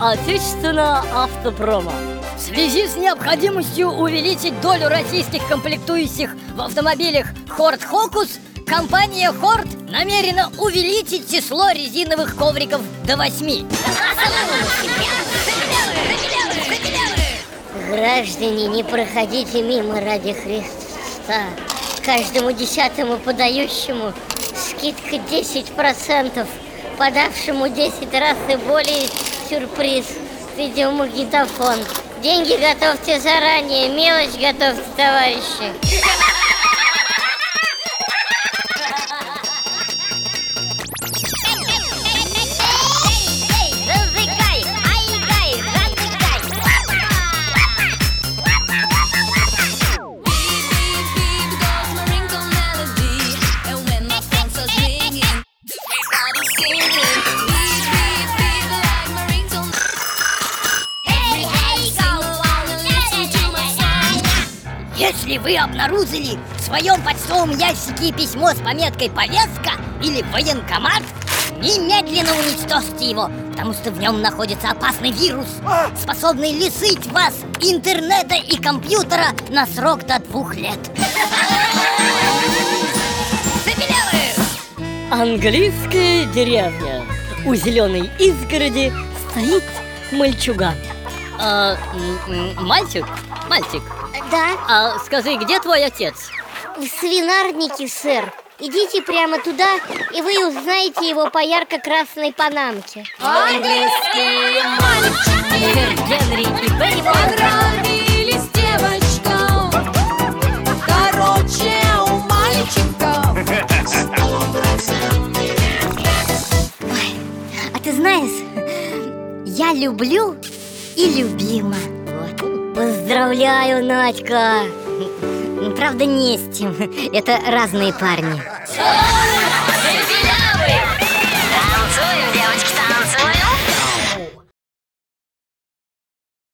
отечественного автопрома. В связи с необходимостью увеличить долю российских комплектующих в автомобилях Ford Focus, компания Ford намерена увеличить число резиновых ковриков до восьми. Граждане, не проходите мимо ради Христа. Каждому десятому подающему скидка 10%, подавшему 10 раз и более сюрприз видеомагнитофон. Деньги готовьте заранее, мелочь готовьте, товарищи. Если вы обнаружили в своем почтовом ящике письмо с пометкой «Повестка» или «Военкомат», немедленно уничтожьте его, потому что в нем находится опасный вирус, способный лишить вас интернета и компьютера на срок до двух лет. Английская деревня. У зеленой изгороди стоит мальчуган. А, мальчик, мальчик, Да, а скажи, где твой отец? в свинарнике, сэр. Идите прямо туда, и вы узнаете его по ярко-красной панамке. Английские мальчики Генри и Бенни понравились девочкам. Короче, у мальчиков А ты знаешь, я люблю и любима. Поздравляю, Надька. Правда, не с тем. Это разные парни.